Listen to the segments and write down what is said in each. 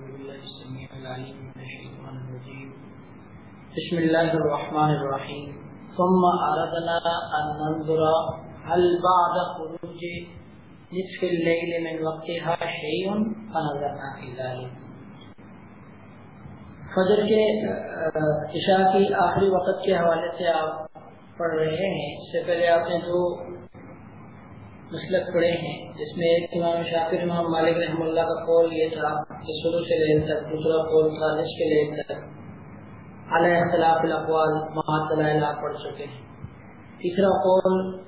بالله السميع العليم من الشيطان الرجيم. بسم الله الرحمن الرحيم. ثم أردنا أن ننظر هل بعد خروج نصف الليل من وقتها شيء؟ فنظرنا في ذلك. فجر کے عشاء کی آخری وقت کے حوالے سے آپ پڑھ رہے ہیں، اس سے پہلے آپ نے جو مسلک پڑے ہیں۔ جس میں ایک امام شاکر، امام مالک رحم اللہ کا قول یہ تھا کہ شروع سے لے تک دوسرا قول تھا نش کے لے تک علیہ اختلاف الاقوال محاط پڑھ چکے ہیں۔ تیسرا قول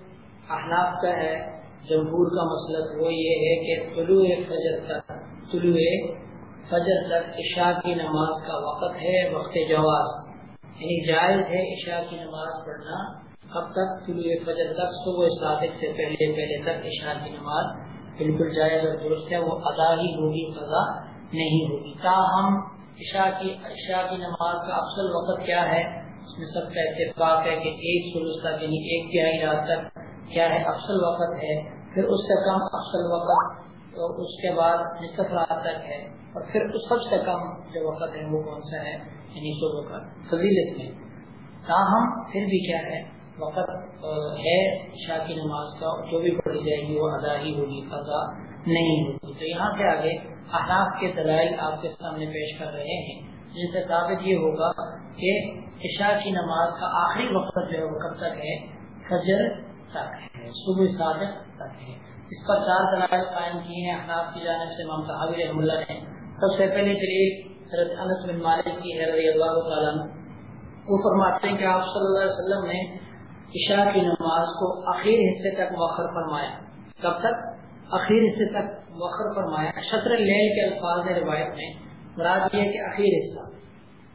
احناف کا ہے، جمہور کا مسلک۔ وہ یہ ہے کہ طلوع فجر تک، طلوع فجر تک عشاء کی نماز کا وقت ہے، وقت جواز۔ یعنی جائز ہے عشاء کی نماز پڑھنا اب تک طلوع فجر تک صبح صادق سے پہلے پہلے تک عشاء کی نماز بالکل جائز اور درست ہے، وہ ادا ہی ہوگی، قضا نہیں ہوگی۔ تاہم، عشاء کی عشاء کی نماز کا افضل وقت کیا ہے؟ اس میں سب کا اتفاق ہے کہ ایک سلوس تک یعنی ایک تہائی رات تک کیا ہے؟ افضل وقت ہے۔ پھر اس سے کم افضل وقت تو اس کے بعد نصف رات تک ہے۔ اور پھر اس سب سے کم جو وقت ہے وہ کون سا ہے؟ یعنی صبح کا۔ فضیلت میں۔ تاہم، پھر بھی کیا ہے؟ وقت ہے عشاء کی نماز کا، جو بھی پڑھی جائے گی وہ ادا ہی ہوگی، قضا نہیں ہوگی۔ تو یہاں سے آگے احناف کے دلائل آپ کے سامنے پیش کر رہے ہیں۔ جن سے ثابت یہ ہوگا کہ عشاء کی نماز کا آخری وقت جو ہے وہ کب تک ہے؟ فجر تک ہے، صبح صادق تک ہے۔ اس پر چار دلائل قائم کیے ہیں احناف کی جانب سے۔ ممتا حبیر رحم اللہ نے سب سے پہلے دلیل حضرت انس بن مالک کی ہے، رضی اللہ تعالیٰ وہ فرماتے ہیں کہ آپ صلی اللہ علیہ وسلم نے عشاء کی نماز کو اخیر حصے تک مؤخر فرمایا۔ کب تک؟ اخیر حصے تک مؤخر فرمایا۔ شطر لیل کے الفاظ روایت میں مراد یہ کہ اخیر حصہ۔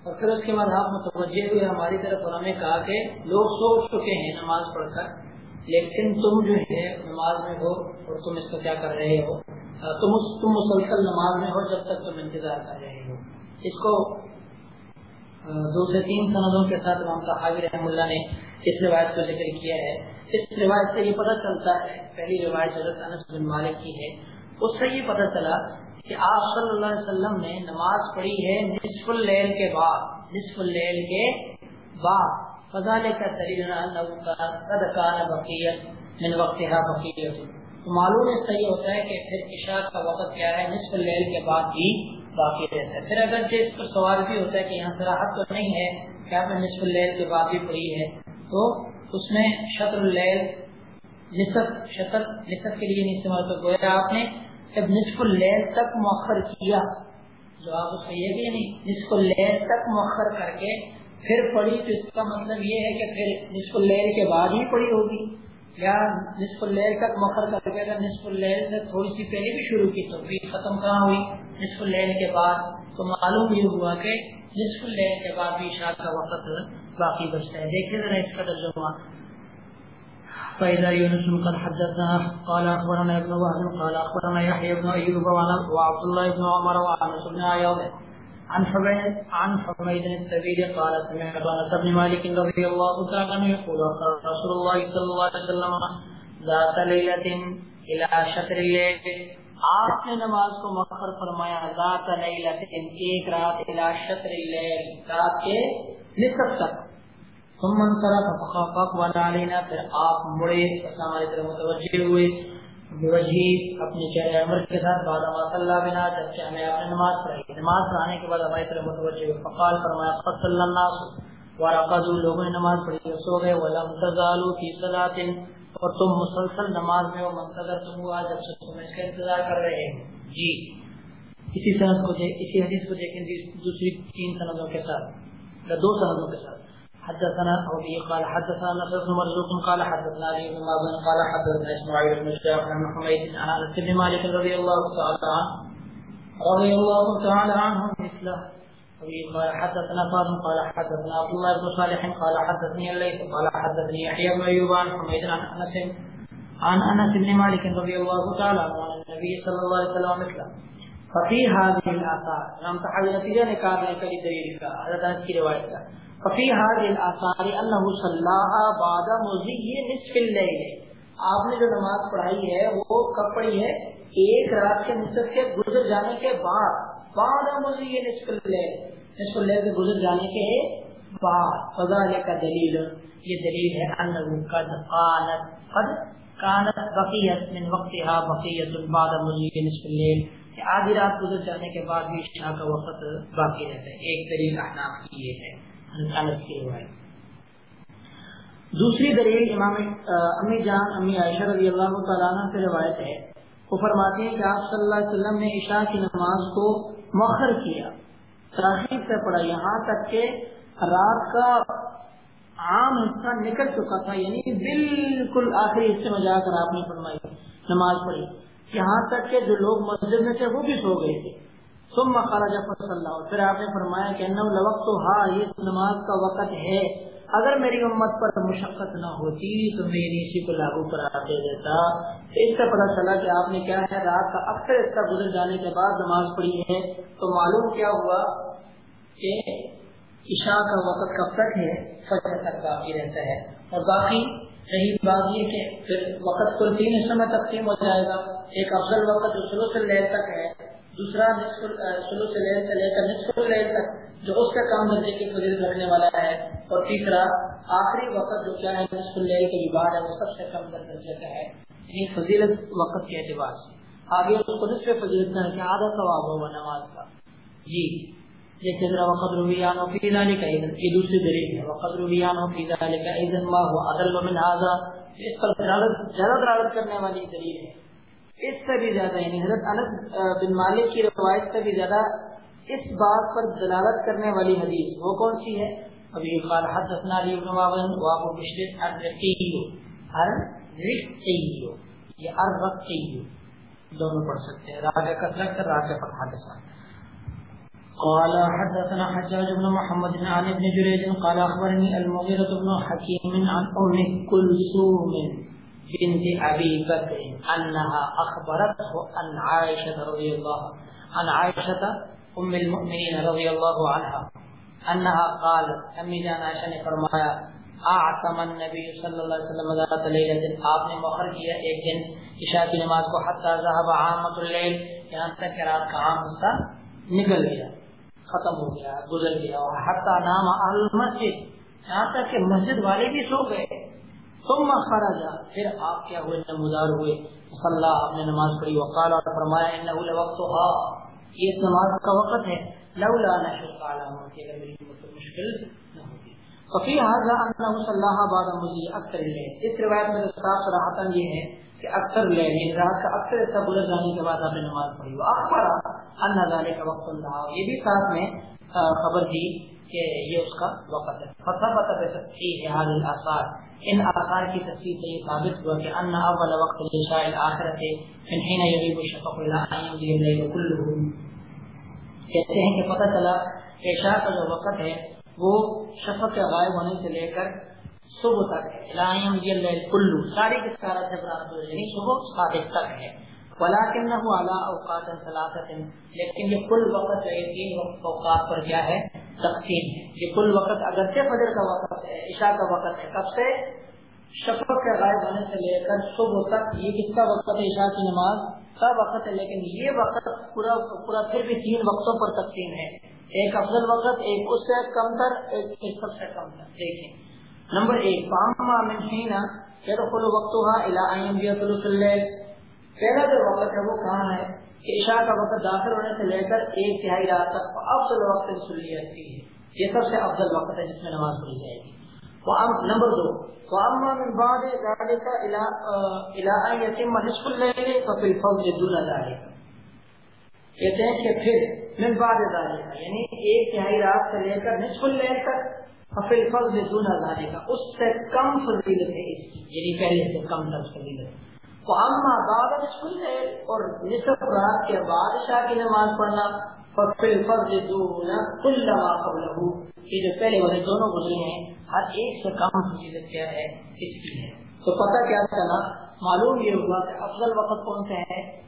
اور پھر اس کے بعد آپ متوجہ ہوئے ہماری طرف انہوں نے کہا کہ لوگ سو چکے ہیں نماز پڑھ کر۔ لیکن تم جو ہے نماز میں ہو اور تم اس کو کیا کر رہے ہو؟ تم تم مسلسل نماز میں ہو جب تک تم انتظار کر رہے ہو۔ اس کو دو سے تین سندوں کے ساتھ امام صحابی رحم اللہ نے اس روایت کو ذکر کیا ہے، اس روایت سے یہ پتہ چلتا ہے، پہلی روایت حضرت انس بن مالک کی ہے، اس سے یہ پتہ چلا کہ آپ صلی اللہ علیہ وسلم نے نماز پڑھی ہے نصف اللیل کے بعد، نصف اللیل کے بعد۔ فضال کا من وقتها بقیت تو معلوم اس سے یہ ہوتا ہے کہ پھر عشاء کا وقت کیا ہے، نصف اللیل کے بعد ہی باقی رہتا ہے۔ پھر اگر اس پر سوال بھی ہوتا ہے کہ یہاں سراحت تو نہیں ہے کہ آپ نے نصف اللیل کے بعد بھی پڑھی ہے؟ تو اس میں شطر اللیل، نصف شطر، نصف کے لیے نہیں استعمال کر گویا آپ نے جب نصف اللیل تک مؤخر کیا، جواب اس کا یہ کہ نہیں، نصف اللیل تک مؤخر کر کے پھر پڑھی تو اس کا مطلب یہ ہے کہ پھر نصف اللیل کے بعد ہی پڑھی ہوگی، یا نصف اللیل تک مؤخر کر کے اگر نصف اللیل سے تھوڑی سی پہلے بھی شروع کی تو بھی ختم کہاں ہوئی؟ نصف اللیل کے بعد، تو معلوم یہ ہوا کہ نصف اللیل کے بعد بھی شاد کا وقت باقی بچتا ہے۔ دیکھیں ذرا اس کا ترجمہ۔ فإذا يونس قد حدثنا، قال أخبرنا ابن وهب، قال أخبرنا يحيى بن أيوب وعبد الله بن عمر وأنس بن عياض عن حميد عن حميد الطويل قال سمعت أنس بن مالك رضي الله تعالى عنه يقول، رسول الله صلى الله عليه وسلم، ذات ليلة إلى شطر الليل۔ آپ نے نماز کو مؤخر فرمایا، ذات لیلت ایک رات الى شطر اللیل رات کے نصف تک ثم انصرف فخافق وانا علینا پھر آپ مڑے ہماری طرف متوجہ ہوئے. بوجہی اپنے چہرے عمر کے ساتھ، بعد ما صلی بنا، جبکہ ہمیں اپنے نماز پڑھی نماز پڑھانے کے بعد ہماری طرف متوجہ ہوئے، فقال، فرمایا، قد صلی الناس. ورقضوا لوگوں نے نماز پڑھی سو گئے. ولم تزالوا فی صلاۃ اور تم مسلسل نماز میں ہو، منتظر تم ہوا جب سے تم اس کا انتظار کر رہے ہو جی۔ اسی سند کو دیکھ، اسی حدیث کو دیکھیں، دوسری تین سندوں کے ساتھ۔ دو سندوں کے ساتھ۔ حدثنا ابي قال حدثنا نصر بن مرزوق قال حدثنا علي بن مازن قال حدثنا اسماعيل بن شعب عن حميد عن انس بن مالك رضي الله تعالى عنه رضي الله تعالى عنه مثله ابي قال حدثنا فاطم قال حدثنا عبد الله بن صالح قال حدثني الليث قال حدثني يحيى بن ايوب عن حميد عن انس عن انس بن مالك رضي الله تعالى عنه عن النبي صلى الله عليه وسلم مثله ففي هذه الاثار نتیجہ دلیل کا حضرت انس کی روایت کا انه بعد مضی نصف الليل. آپ نے جو نماز پڑھائی ہے، وہ کب پڑھی ہے؟ ایک رات کے نصف کے گزر جانے کے بعد. بعد مزید نصف نصف اللیل کے گزر جانے کے بعد. کا دلیل. یہ دلیل ہے انہو قد قد بقیت من وقتها بقیت بعد نصف کہ آدھی رات گزر جانے کے بعد بھی عشاء کا وقت باقی رہتا ہے۔ ایک دلیل احناف کی یہ ہے کی روایت دوسری دلیل امام امی جان، امی عائشہ رضی اللہ تعالیٰ سے روایت ہے۔ وہ فرماتے ہیں کہ آپ صلی اللہ علیہ وسلم نے عشاء کی نماز کو مؤخر کیا۔ تاخیر سے پڑھا، یہاں تک کہ رات کا عام حصہ نکل چکا تھا یعنی بالکل آخری حصے میں جا کر آپ نے فرمائی، نماز پڑھی۔ یہاں تک کہ جو لوگ مسجد میں تھے وہ بھی سو گئے تھے۔ ثم خرج اللہ پھر آپ نے فرمایا کہ انہو لوقت ہاں یہ نماز کا وقت ہے۔ اگر میری امت پر مشقت نہ ہوتی تو میری اسی کو لاگو کرا دے دیتا۔ اس سے پتہ چلا کہ آپ نے کیا ہے، رات کا اکثر حصہ گزر جانے کے بعد نماز پڑھی ہے۔ تو معلوم کیا ہوا کہ عشاء کا وقت کب تک ہے؟ فجر تک باقی رہتا ہے۔ اور باقی رہی بات یہ کہ پھر وقت کل تین حصوں میں تقسیم ہو جائے گا۔ ایک افضل وقت جو شروع سے لہر تک ہے، دوسرا شروع سے لہر سے لے کر نصف لہر تک جو اس کا کام درجے کی فضیلت رکھنے والا ہے۔ اور تیسرا، آخری وقت جو کیا ہے، نصف اللیل کے بعد ہے، وہ سب سے کم درجے کا ہے۔ یعنی فضیلت وقت کے اعتبار سے۔ آگے اس کو نصف فضیلت نہ کہ آدھا ثواب ہوگا نماز کا۔ جی۔ یہ تیسرا وقت رویان و فی ذلك یہ دوسری دلیل ہے وقت رویان و فی ذلك اذن ما هو عدل من هذا؟ اس پر زیادہ دلالت کرنے والی دلیل ہے. اس سے بھی زیادہ یعنی حضرت انس بن مالک کی روایت سے بھی زیادہ اس بات پر دلالت کرنے والی حدیث وہ کون سی ہے؟ ابھی قال حدثنا علی بن معاون و ابو بشر الرقی الرقی یہ الرقی دونوں پڑھ سکتے ہیں. راہ کثرت کر راہ فتح کے ساتھ. قال حدثنا حجاج بن محمد عن ابن جريج قال اخبرني المغيرة بن حكيم عن ام كلثوم بنت ابي بكر انها اخبرته عن عائشه رضي الله عن عائشه ام المؤمنين رضي الله عنها انها قالت امی جان عائشہ نے فرمایا اعتم النبي صلی اللہ علیہ وسلم ذات لیلۃ آپ نے مؤخر کیا ایک دن عشاء کی نماز کو حتى ذهب عامۃ الليل، یہاں تک کہ رات کا عام حصہ نکل گیا۔ ختم ہو گیا، گزر گیا۔ اور حتى نام المسجد، یہاں تک کہ مسجد والے بھی سو گئے۔ ثم خرج پھر آپ کیا ہوئے؟ نمودار ہوئے۔ صلی آپ نے نماز پڑھی۔ وقال، اور فرمایا انه لوقتها یہ نماز کا وقت ہے۔ لولا نشق على موت اگر میری موت مشکل نہ ہوتی۔ ففي هذا انه صلى بعد مضي اکثر الليل اس روایت میں صاف صراحتا یہ ہے کہ اکثر لیل یعنی رات کا اکثر حصہ گزر جانے کے بعد آپ نے نماز پڑھی۔ واخبر ان ذلك وقت الله یہ بھی ساتھ میں خبر دی کہ یہ اس کا وقت ہے۔ فثبت بتصحیح هذه الاثار ان آثار کی تصویر سے یہ ثابت ہوا کہ ان اول وقت العشاء الاخرت من حين يغيب الشفق الى ان يمضي الليل كله کہتے ہیں کہ پتہ چلا، عشاء کا جو وقت ہے، وہ شفق کے غائب ہونے سے لے کر صبح تک ہے۔ الى ساری کی سارا جب رات ہو یعنی صبح صادق تک ہے۔ ولكنه على اوقات ثلاثه لیکن یہ کل وقت ہے، تین اوقات پر کیا ہے؟ تقسیم ہے۔ یہ کل وقت اگرچہ فجر کا وقت ہے، عشاء کا وقت ہے کب سے شفق کے غائب ہونے سے لے کر صبح تک یہ کس کا وقت ہے عشاء کی نماز؟ کا وقت ہے، لیکن یہ وقت پورا پورا پھر بھی تین وقتوں پر تقسیم ہے۔ ایک افضل وقت، ایک اس سے کم تر، ایک سب سے کم تر۔ دیکھیں۔ نمبر ایک پاما منشینا يدخل وقتها الى ان يمضي ثلث الليل پہلا جو وقت ہے وہ کہاں ہے کہ عشاء کا وقت داخل ہونے سے لے کر ایک تہائی رات تک افضل وقت سلی رکھتی ہے یہ سب سے افضل وقت ہے جس میں نماز پڑھی جائے گی نمبر دو من بعد ذلك الى الى ان يتم نصف الليل ففي الفضل دون ذلك کہتے ہیں کہ پھر من بعد ذلك یعنی ایک تہائی رات سے لے کر نصف الليل تک ففي الفضل دون ذلك. اس سے کم فضیلت ہے اس کی یعنی پہلے سے کم تر فضیلت ہے۔ اما بعد اور نصف رات کے بادشاہ کی نماز پڑھنا ففل فضل دون کل ما قبله یہ جو پہلے والے دونوں گزرے ہیں، ہر ایک سے کم فضیلت کیا ہے، اس کی ہے۔ تو پتہ کیا چلا؟ معلوم یہ ہوگا کہ افضل وقت کون سے ہے؟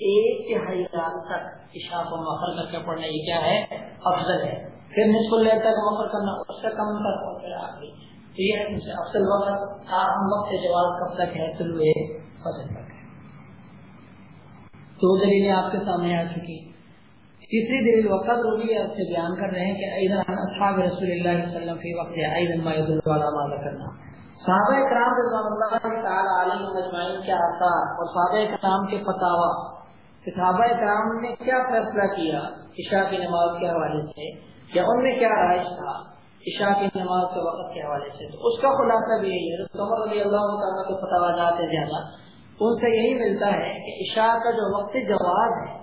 ایک تہائی رات تک عشاء کو مؤخر کر کے پڑھنا یہ کیا ہے؟ افضل ہے۔ پھر نصف اللیل تک مؤخر کرنا، اس سے کم تک اور پھر آخری۔ یہ ہے کہ افضل وقت ہم وقت جواز کب تک ہے طلوع فجر تک۔ ہے دو دلیلیں آپ کے سامنے آ چکی۔ تیسری دلیل، وقت روی سے بیان کر رہے ہیں کہ ایدن اصحاب رسول اللہ صلی اللہ علیہ وسلم فی وقت ایدن ما یدل والا ماذا کرنا صحابہ اکرام رضوان اللہ تعالی علیہ مجمعین کے آثار اور صحابہ اکرام کے فتاوا صحابہ اکرام نے کیا فیصلہ کیا عشاء کی نماز کے حوالے سے یا ان میں کیا رائج تھا عشاء کی نماز کے وقت کے حوالے سے؟ تو اس کا خلاصہ بھی یہی ہے۔ عمر رضی اللہ تعالیٰ کے فتوا جاتے زیادہ ان سے یہی ملتا ہے کہ عشاء کا جو وقت جواب ہے،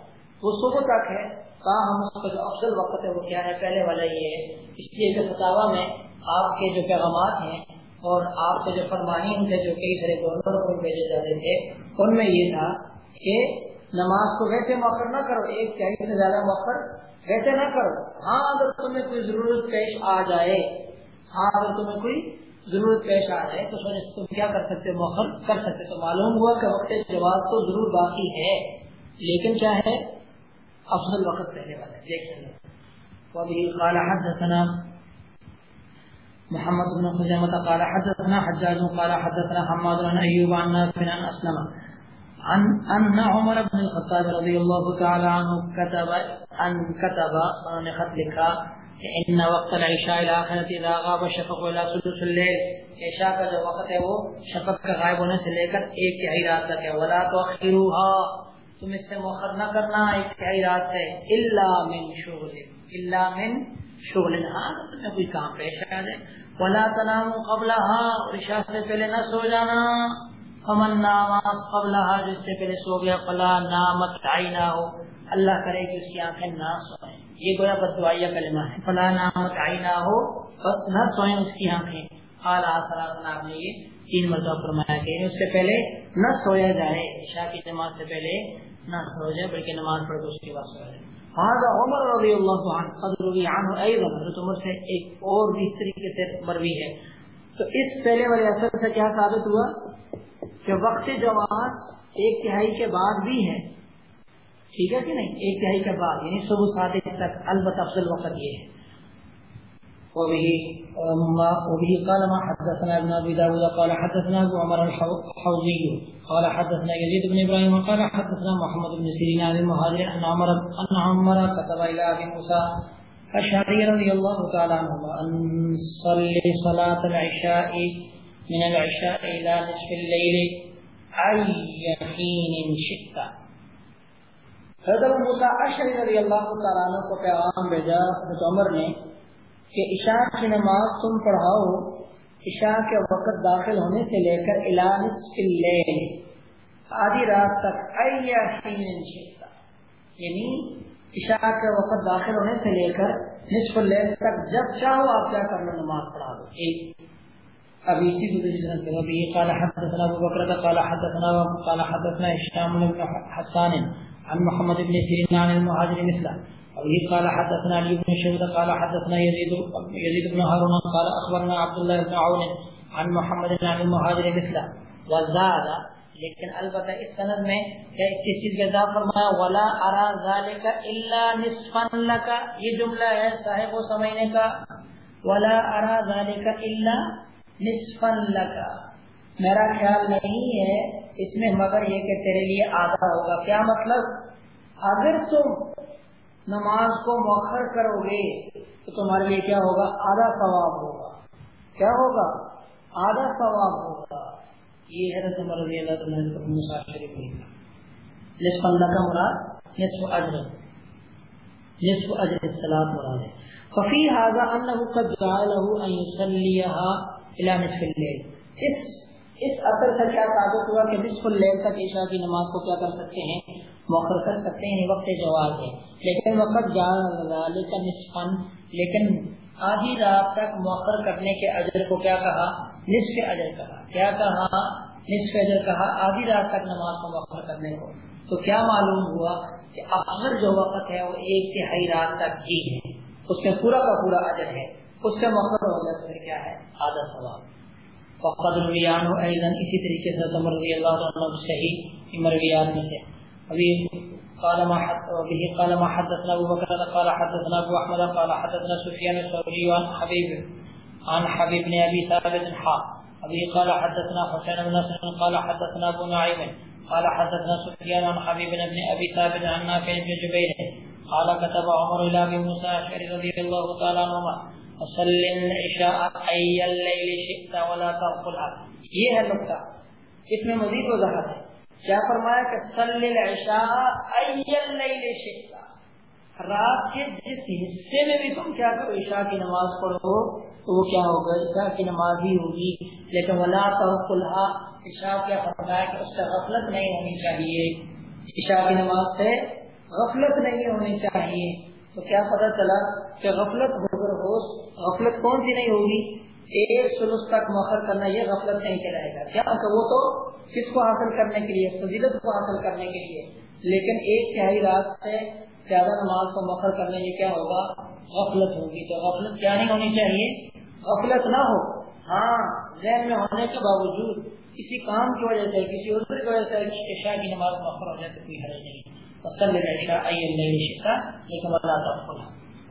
وہ صبح تک ہے۔ ہم اس کا جو افضل وقت ہے، وہ کیا ہے؟ پہلے والا یہ ہے۔ اس لیے جو فتوا میں آپ کے جو پیغامات ہیں اور آپ کے جو فرمانی تھے جو کئی سارے گورنر کو بھیجے جاتے تھے، ان میں یہ تھا کہ نماز کو ویسے موخر نہ کرو، ایک چاہیے سے زیادہ موخر ویسے نہ کرو۔ ہاں اگر تمہیں کوئی ضرورت پیش آ جائے ہاں اگر تمہیں کوئی ضرورت پیش آ جائے، تو سوچے تم کیا کر سکتے موخر کر سکتے تو معلوم ہوا کہ وقت جواز تو ضرور باقی ہے، لیکن کیا ہے؟ افضل وقت پہلے والا دیکھ وبه قال حدثنا محمد بن خزيمة قال حدثنا حجاج قال حدثنا حماد بن أيوب عن نافع عن أسلم عن أن عمر بن الخطاب رضي الله تعالى عنه كتب أن كتب أن خط لکھا کہ ان وقت العشاء الاخرة اذا غاب شفق الى ثلث الليل. عشاء کا جو وقت ہے وہ شفق کا غائب ہونے سے لے کر ایک تہائی رات تک ہے. ولا تؤخروها. تم اس سے موخر نہ کرنا، ایک تہائی رات ہے. اللہ من شغل. اللہ من شغل. ہاں تمہیں کوئی کام پیش آ جائے ولا تنام قبل عشاء سے پہلے نہ سو جانا. فمن ناماز قبل جس سے پہلے سو گیا، فلا نامت نہ ہو اللہ کرے کہ اس کی آنکھیں نہ سوئیں۔ یہ گویا بدعائیہ کلمہ ہے۔ فلا نامت نہ ہو بس نہ سوئیں اس کی آنکھیں۔ اعلیٰ آپ نے یہ تین مرتبہ فرمایا کہ اس سے پہلے نہ سویا جائے، عشاء کی نماز سے پہلے نہ سو جائے، بلکہ نماز پڑھ کے اس کے بعد سویا جائے۔ هذا عمر رضی اللہ عنہ قد روی عنہ ایضا۔ حضرت عمر سے ایک اور بھی اس طریقے سے مروی ہے۔ تو اس پہلے والے اثر سے کیا ثابت ہوا؟ کہ وقت جواز ایک تہائی کے بعد بھی ہے۔ ٹھیک ہے کہ نہیں؟ ایک تہائی کے بعد یعنی صبح سات تک، البتہ افضل وقت یہ ہے۔ وبه قال، ما حدثنا ابن ابي داود؟ قال، حدثنا ابو عمر الحوزي قال، حدثنا يزيد بن ابراهيم قال، حدثنا محمد بن سيرين عن المهاجر ان عمر ان عمر كتب الى ابي موسى الشعري رضي الله تعالى ان صلي صلاه العشاء من العشاء الى نصف الليل اي حين شئت. حضرت موسیٰ اشعری رضی اللہ تعالیٰ عنہ کو پیغام بھیجا، حضرت عمر نے کہ عشاء کی نماز تم پڑھاؤ، عشاء کے وقت داخل ہونے سے لے کر آدھی رات تک یعنی عشاء کے وقت داخل ہونے سے لے کر نصف اللیل تک، جب چاہو آپ کیا کر لو نماز پڑھا دو. ایک اب اسی دوسری طرح سے قال حدثنا ابو بکر، قال حدثنا قال حدثنا هشام بن حسان عن محمد بن سيرين عن المهاجر مثله. وبه قال حدثنا علي بن شهود قال حدثنا يزيد يزيد بن هارون، قال اخبرنا عبد الله بن عون عن محمد بن عبد المهاجر مثله. وزاد لیکن البتہ اس سند میں کیا کس چیز کا اضافہ فرمایا؟ ولا ارا ذلك الا نصفا لك یہ جملہ ہے، صاحب کو سمجھنے کا. ولا ارا ذلك الا نصفا لك میرا خیال نہیں ہے اس میں مگر یہ کہ تیرے لیے آدھا ہوگا۔ کیا مطلب؟ اگر تم نماز کو مؤخر کرو گے، تو تمہارے لیے کیا ہوگا؟ آدھا ثواب ہوگا۔ کیا ہوگا؟ آدھا ثواب ہوگا۔ یہ حضرت عمر رضی اللہ تعالیٰ شریف نصف اللہ کا مراد نصف اجر۔ نصف اجر الصلاۃ مراد ہے۔ ففی هذا انه قد جعله ان يصليها اس اس اثر سے کیا ثابت ہوا کہ نصف اللیل تک عشاء کی نماز کو کیا کر سکتے ہیں؟ مؤخر کر سکتے ہیں یعنی وقت جواز ہے۔ لیکن وقت کا نصفن لیکن آدھی رات تک مؤخر کرنے کے اجر کو کیا کہا؟ نصف اجر کہا۔ کیا کہا؟ نصف اجر کہا آدھی رات تک نماز کو مؤخر کرنے کو۔ تو کیا معلوم ہوا کہ اگر جو وقت ہے وہ ایک تہائی رات تک ہی ہے۔ اس میں پورا کا پورا اجر ہے۔ اس سے مؤخر ہو جائے تو کیا ہے؟ آدھا سوال فقد رویان ایضا اسی طریقے سے عمر رضی اللہ عنہ صحیح مرویات میں سے۔ ابھی قال ما حد به قال ما حدثنا ابو بكر قال حدثنا ابو احمد، قال حدثنا سفيان الثوري عن حبيب عن حبيب بن ابي ثابت حا۔ ابي قال حدثنا حسين بن نصر، قال حدثنا ابو نعيم قال حدثنا سفيان عن حبيب بن ابي ثابت عن نافع بن جبير قال كتب عمر الى ابي موسى اشعري رضي الله تعالى عنهما وصل العشاء اي الليل شئت ولا تغفلها یہ ہے نقطہ. اس میں مزید وضاحت ہے. کیا فرمایا کہ صلی العشاء ای اللیل شئت. رات کے جس حصے میں بھی تم کیا کرو، عشاء کی نماز پڑھو، تو وہ کیا ہوگا؟ عشاء کی نماز ہی ہوگی. لیکن ولا تغفلها عشاء کیا فرمایا کہ اس سے غفلت نہیں ہونی چاہیے. عشاء کی نماز سے غفلت نہیں ہونی چاہیے. تو کیا پتا چلا کہ غفلت ہو کر ہو غفلت کون سی نہیں ہوگی؟ ایک سلوس تک مؤخر کرنا یہ غفلت نہیں چلائے گا۔ کیا کہ وہ تو کس کو حاصل کرنے کے لیے، فضیلت کو حاصل کرنے کے لیے؟ لیکن ایک تہائی رات سے زیادہ نماز کو مؤخر کرنے یہ کیا ہوگا؟ غفلت ہوگی۔ تو غفلت کیا نہیں ہونی چاہیے؟ غفلت نہ ہو۔ ہاں ذہن میں ہونے کے باوجود کسی کام کی وجہ سے، کسی عذر کی وجہ سے عشاء کی نماز مؤخر ہو جائے تو کوئی حرج نہیں۔ ولا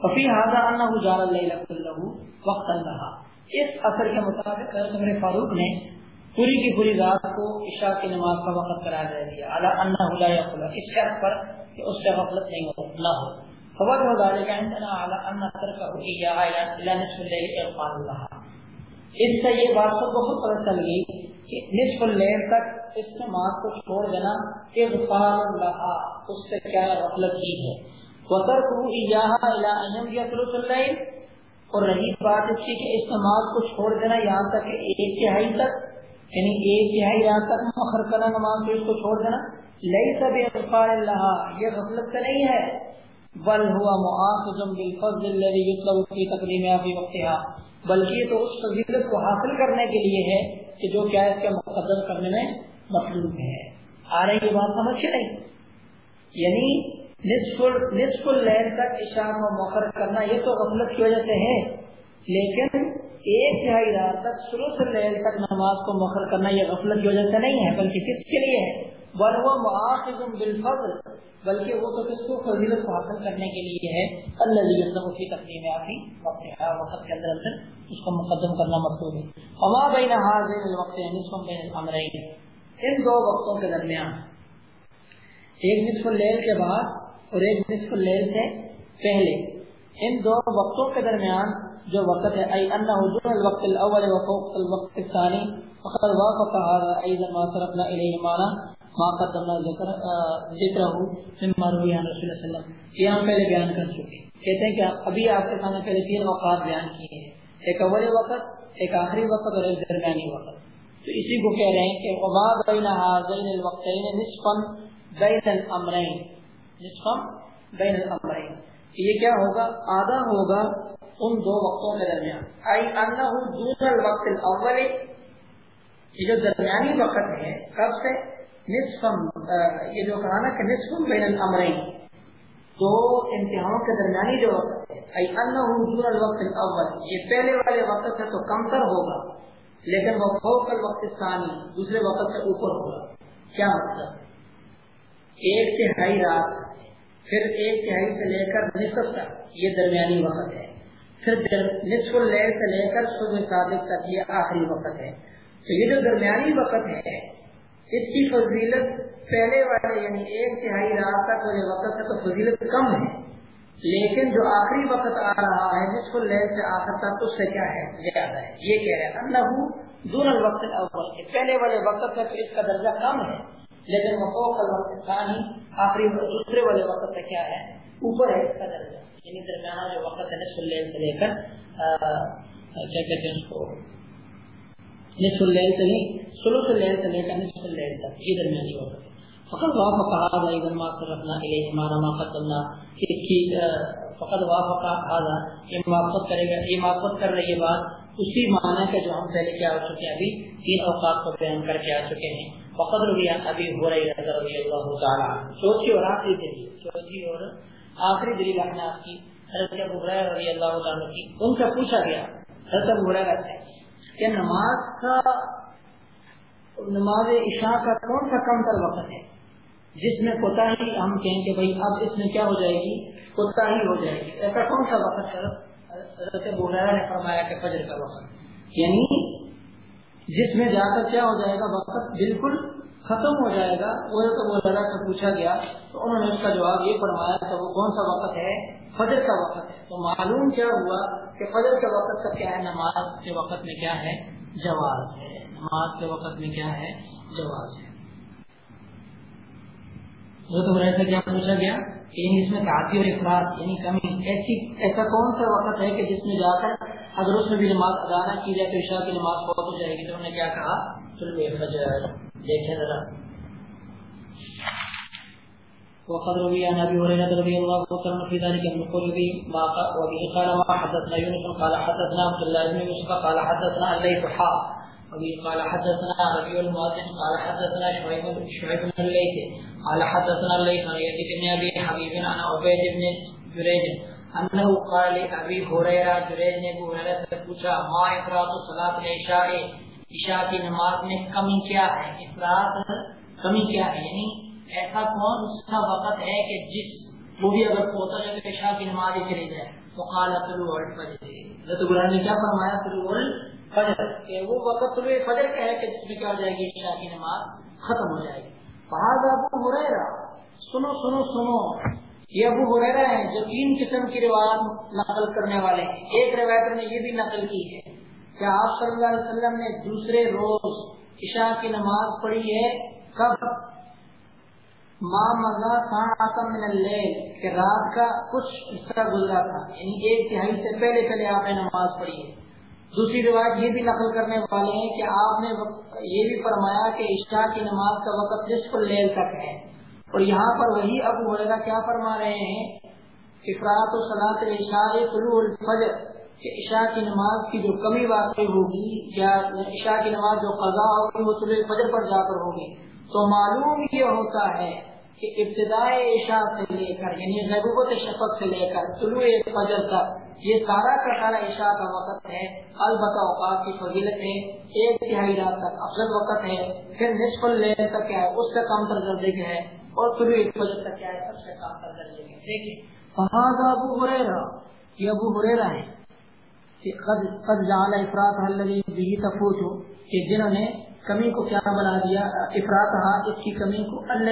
وفي هذا جعل الليل كله وقتا لها. اس اثر کے مطابق حضرت عمر فاروق نے پوری کی پوری رات کو عشاء کی نماز کا وقت قرار دے دیا. اعلی انه لا اس شرط پر کہ اس سے غفلت نہیں ہو، نہ ہو. فوجہ ذلك عندنا على ان تركه اياه الى نصف الليل الله اس سے یہ بات کو بہت پتہ چل گئی نصف اللیل تک اس نماز کو چھوڑ دینا اغفار اللہ اس سے کیا غفلت کی ہے؟ وتركه اياها الى ان يمضي ثلث الليل۔ اور رہی بات اس کی کہ اس نماز کو چھوڑ دینا یہاں تک کہ ایک تہائی تک یعنی ایک تہائی رات تک مخر کرنا نماز کو اس کو چھوڑ دینا۔ لئی سب اغفار اللہ یہ غفلت کا نہیں ہے۔ بل ہوا مؤاخذ بالفضل الذي يطلب في تقديم في وقتها۔ بلکہ تو اس فضیلت کو حاصل کرنے کے لیے ہے کہ جو کیا اس کے مقدر کرنے میں مطلوب ہے۔ آ رہی یہ بات سمجھ کے نہیں؟ یعنی نصف نصف اللیل تک عشاء کو مؤخر کرنا یہ تو غفلت کی وجہ سے ہے، لیکن ایک تہائی رات تک شروع سے لہر تک نماز کو مؤخر کرنا یہ غفلت کی وجہ سے نہیں ہے، بلکہ کس کے لیے ہے؟ بل وہ معاخذ بالفضل، بلکہ وہ تو کس کو فضیلت کو حاصل کرنے کے لیے ہے اللہ یسلم کی تقدیم آتی وقت وقت کے اندر اندر اس کو مقدم کرنا مطلوب ہے۔ وما بین حاضر الوقت یعنی نصف بین الامرین۔ ان دو وقتوں کے درمیان، ایک نصف اللیل کے بعد اور ایک نصف اللیل سے پہلے۔ ان دو وقتوں کے درمیان جو وقت ہے، ای انہ دون الوقت الاول وفوق الوقت الثانی، فقد وافق هذا ايضا ما صرفنا اليه معنا ما قدمنا ذکر ذکرہ مما روی عن رسول اللہ صلی اللہ علیہ وسلم، یہ ہم پہلے بیان کر چکے کہتے ہیں کہ ابھی آپ کے سامنے پہلے تین اوقات بیان کیے ہیں۔ ایک اول وقت، ایک آخری وقت اور ایک درمیانی وقت۔ تو اسی کو کہہ رہے ہیں کہ وما بین هذین الوقتین نصفا بین الامرین۔ نصفا بین الامرین۔ یہ کیا ہوگا؟ آدھا ہوگا ان دو وقتوں کے درمیان۔ ای انہ دون الوقت الاول، یہ جو درمیانی وقت ہے، کب سے؟ نصفم یہ جو کہا نا کہ نصفم بین الامرین، دو انتہاؤں کے درمیانی جو وقت ہے۔ ای الوقت الاول، یہ پہلے والے وقت سے تو کم تر ہوگا، لیکن وہ فوق الوقت ثانی دوسرے وقت سے اوپر ہوگا۔ کیا مطلب؟ ایک تہائی رات، پھر ایک تہائی سے لے کر نصف تک، یہ درمیانی وقت ہے۔ پھر نصف اللیل سے لے کر صبح صادق تک، یہ آخری وقت ہے۔ تو یہ جو درمیانی وقت ہے اس کی فضیلت پہلے والے یعنی ایک تہائی رات تک والے وقت سے تو فضیلت کم ہے۔ لیکن جو آخری وقت آ رہا ہے، جس کو لے سے آخر تک، اس سے کیا ہے؟ زیادہ ہے۔ یہ کہہ رہے ہیں اللہ دون الوقت الاول پہلے والے وقت تک اس کا درجہ کم ہے۔ لیکن وقوق الوقت ثانی آخری دوسرے والے وقت سے کیا ہے؟ اوپر ہے اس کا درجہ۔ یعنی درمیانہ جو وقت ہے نصف اللیل سے لے کر کیا کہتے ہیں اس کو؟ نصف اللیل سے نہیں سلوس اللیل سے لے کر نصف اللیل تک، یہ درمیانی وقت ہے۔ فقط وافق هذا اذا ما صرفنا الیہ ما ما قدمنا. اس کی فقط وافق هذا، یہ موافقت کرے گا، یہ موافقت کر رہی ہے بات، اسی معنی کا جو ہم پہلے کیا ہو چکے ہیں، ابھی تین اوقات کو بیان کر کے آ چکے ہیں۔ فقط رویہ ابھی ہو رہی ہے رضی اللہ تعالی چوتھی اور آخری دلیل، چوتھی اور آخری دلیل اپنے آپ کی، حضرت ابو رضی اللہ تعالی کی، ان سے پوچھا گیا، حضرت ابو ہریرہ سے کہ نماز کا نماز عشاء کا کون سا کم تر وقت ہے۔ جس میں کوتا ہی ہم کہیں کہ بھائی اب اس میں کیا ہو جائے گی؟ کوتا ہی ہو جائے گی۔ ایسا کون سا وقت ہے؟ حضرت بحیرہ نے فرمایا کہ فجر کا وقت یعنی جس میں جا کر کیا ہو جائے گا؟ وقت بالکل ختم ہو جائے گا۔ وہ ذرا سے پوچھا گیا تو انہوں نے اس کا جواب یہ فرمایا کہ وہ کون سا وقت ہے؟ فجر کا وقت ہے۔ تو معلوم کیا ہوا کہ فجر کے وقت کا کیا ہے؟ نماز کے وقت میں کیا ہے؟ جواز ہے۔ نماز کے وقت میں کیا ہے؟ جواز ہے۔ سے کیا پوچھا گیا؟ یعنی اس میں کافی اور افراد یعنی کمی، ایسی، ایسا کون سا وقت ہے کہ جس میں جا کر اگر اس میں بھی نماز ادا نہ کی جائے تو عشاء کی نماز بہت ہو جائے گی؟ تو انہوں نے کیا کہا؟ چلو فجر دیکھیں ذرا۔ وقد روي عن ابي هريره رضي الله عنه في ذلك النقول به ما وبه قال ما حدثنا يونس، قال حدثنا عبد الله بن يوسف، قال حدثنا الليث حا وبه قال حدثنا ربيع المؤذن، قال حدثنا شعيب بن شعيب بن الليث، قال حدثنا الليث عن يزيد بن ابي حبيب، عن عبيد بن جريج انه قال لابي هريره جريج نے ابو ہریرہ سے پوچھا، ما افراط صلاه العشاء؟ عشاء کی نماز میں کمی کیا ہے؟ افراط کمی کیا ہے؟ یعنی ایسا کون سا وقت ہے کہ جس وہ بھی اگر پوتا جائے تو عشاء کی نماز چلی جائے؟ تو قال طلوع الفجر۔ حضرت قرآن نے کیا فرمایا؟ طلوع الفجر۔ کہ وہ وقت طلوع فجر کا ہے کہ جس میں کیا ہو جائے گی؟ عشاء کی نماز ختم ہو جائے گی۔ فہذا ابو ہریرہ۔ سنو سنو سنو۔ یہ ابو ہریرہ ہیں جو تین قسم کی روایت نقل کرنے والے ہیں۔ ایک روایت نے یہ بھی نقل کی ہے کہ آپ صلی اللہ علیہ وسلم نے دوسرے روز عشاء کی نماز پڑھی ہے۔ کب؟ ماں مزہ آتم من اللیل، کہ رات کا کچھ حصہ گزرا تھا۔ یعنی ایک تہائی سے پہلے پہلے آپ نے نماز پڑھی ہے۔ دوسری روایت یہ بھی نقل کرنے والے ہیں کہ آپ نے یہ بھی فرمایا کہ عشاء کی نماز کا وقت نصف اللیل تک ہے۔ اور یہاں پر وہی ابو وغیرہ کیا فرما رہے ہیں افراد و صلاح عشاء طلوع الفجر، کہ عشاء کی نماز کی جو کمی واقع ہوگی یا عشاء کی نماز جو قضا ہوگی، وہ طلوع الفجر پر جا کر ہوگی۔ تو معلوم یہ ہوتا ہے کہ ابتدائی عشاء سے لے کر یعنی غیبوبت شفق سے لے کر، طلوع فجر تک، یہ سارا کا سارا عشاء کا وقت ہے۔ البتہ اوقات کی فضیلت ہے، ایک تہائی رات تک افضل وقت ہے، پھر نصف اللیل تک کیا ہے، اس سے کم تر درجے کا ہے اور طلوع فجر تک کیا ہے، سب سے کم تر درجے کا دیکھیں فہذا ابو ہریرہ یہ ابو ہریرہ ہے کہ قد قد جعل افراد الذي به تفوت، کہ جنہوں نے کمی کو کیا بنا دیا؟ افراد کہا اس کی کمی کو۔ اللہ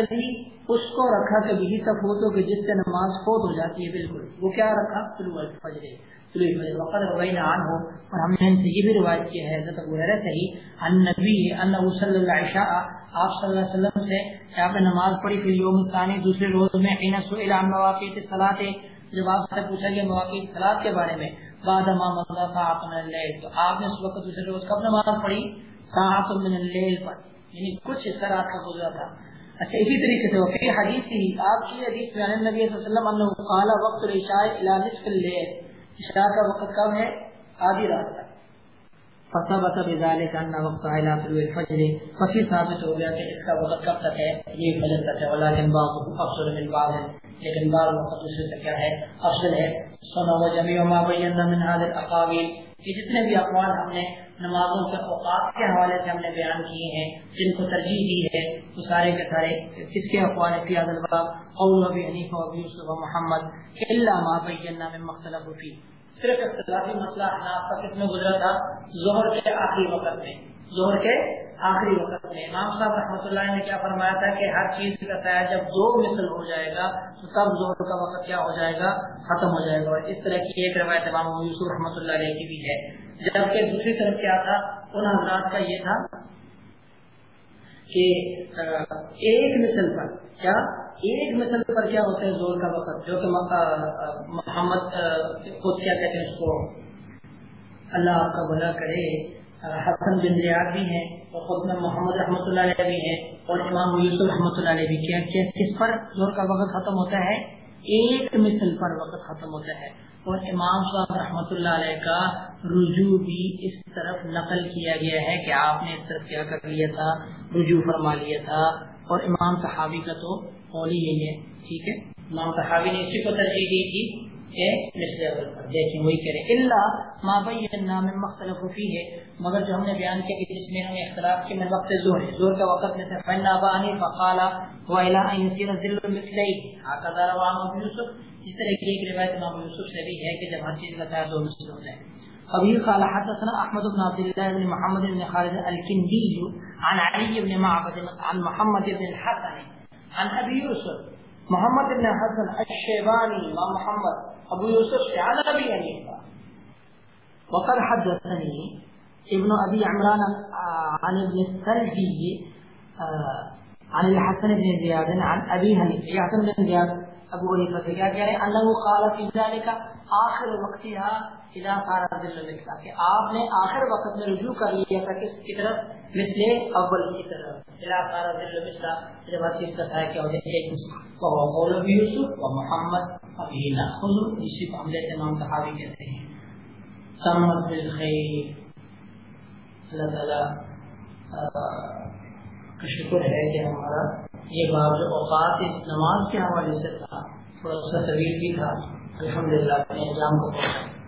اس کو رکھا کہ بھی تک ہو تو کہ جس سے نماز فوت ہو جاتی ہے، بالکل۔ وہ کیا رکھا؟ طلوع الفجر۔ طلوع الفجر وقت روینا عن ہو اور ہم نے ان سے یہ بھی روایت کیا ہے، حضرت ابو ہریرہ سے ہی ان نبی انہ صلی اللہ عشاء آپ صلی اللہ علیہ وسلم سے کہ آپ نے نماز پڑھی، پھر یوم ثانی دوسرے روز میں حين سئل عن مواقیت الصلاۃ۔ جب آپ سے پوچھا گیا مواقیت صلاۃ کے بارے میں، بعد ما مضى ساعه من تو آپ نے اس وقت دوسرے روز کب نماز پڑھی؟ ساعت من اللیل پر. یعنی کچھ اس طرح کا گزرا تھا. اچھا اسی طریقے سے وفی حدیث ہی آپ کی حدیث میں نبی صلی اللہ علیہ وسلم انه قال وقت العشاء الى نصف الليل عشاء کا وقت کب ہے؟ آدھی رات تک. فثبت بذلك ان وقت الى طلوع الفجر. ففي ثابت ہو گیا کہ اس کا وقت کب تک ہے؟ یہ فجر تک ہے. ولكن بعض افضل من بعض لیکن بعض وقت دوسرے سے کیا ہے؟ افضل ہے. سنا وجميع ما بينا من هذه الاقاويل کہ جتنے بھی اقوال ہم نے نمازوں کے اوقات کے حوالے سے ہم نے بیان کیے ہیں، جن کو ترجیح دی ہے، تو سارے کے سارے کس کے اقوال فیاض الباب، قول ابی حنیف و ابی یوسف و محمد، الا ما بینا من مختلف فی۔ صرف اختلافی مسئلہ حناف کا کس میں گزرا تھا، ظہر کے آخری وقت میں۔ ظہر کے آخری وقت میں۔ امام صاحب رحمۃ اللہ نے کیا فرمایا تھا کہ ہر چیز کا سایہ جب دو مثل ہو جائے گا تو تب زہر کا وقت کیا ہو جائے گا؟ ختم ہو جائے گا۔ اور اس طرح کی ایک روایت امام یوسف رحمۃ اللہ علیہ کی بھی ہے۔ جبکہ دوسری طرف کیا تھا؟ ان حضرات کا یہ تھا کہ ایک مثل پر کیا؟ ایک مثل پر کیا ہوتا ہے زور کا وقت؟ جو کہ محمد خود کیا کہتے ہیں اس کو؟ اللہ آپ کا بھلا کرے۔ حسن بن ریاض بھی ہیں اور خود میں محمد رحمۃ اللہ علیہ بھی ہیں اور امام یوسف رحمۃ اللہ علیہ بھی کیا کس پر زور کا وقت ختم ہوتا ہے؟ ایک مثل پر وقت ختم ہوتا ہے۔ اور امام صاحب رحمۃ اللہ علیہ کا رجوع بھی اس طرف نقل کیا گیا ہے کہ آپ نے اس طرف کیا کر لیا تھا، رجوع فرما لیا تھا۔ اور امام صحابی کا تو قول ہی یہی ہے، ٹھیک ہے؟ امام صحابی نے اسی کو ترجیح دی تھی دیکھیں وہی کہہ رہے اللہ مابئی نام مختلف ہوتی ہے مگر جو ہم نے بیان کیا کہ جس میں ہمیں اختلاف کی میں وقت زور ہے۔ زور کا وقت میں سے فن ابانی فقالا وائلا ذل مثلی آقا روان ابو یوسف اس طرح کی ایک روایت امام یوسف سے بھی ہے کہ جب ہر چیز کا دو مثل ہو جائے ابھی قال حدثنا احمد بن عبد الله بن محمد بن خالد الكندي عن علي بن معبد عن محمد بن الحسن عن ابي يوسف محمد بن حسن الشیبانی و محمد، ابو يوسف عن ابي حنيفه وقد حدثني ابن ابي عمران عن ابن السلفي عن الحسن بن زياد عن ابي حنيفه يحسن بن زياد ابو حنیفہ سے کیا کہہ رہے ہیں؟ انہو قال فی ذلک آخر وقتها کہ آپ نے آخر وقت میں رجوع کر لیا تھا کس کی طرف؟ مثل اول کی طرف۔ جب ہر چیز کا کہ یوسف و محمد ہم لیتے صحابی کہتے ہیں۔ سمت بالخیر اللہ تعالی کا شکر ہے کہ ہمارا یہ باب جو اوقات اس نماز کے حوالے سے تھا، تھوڑا سا طویل بھی تھا۔ الحمد للہ اپنے ایگزام کو پہنچا